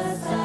the sun.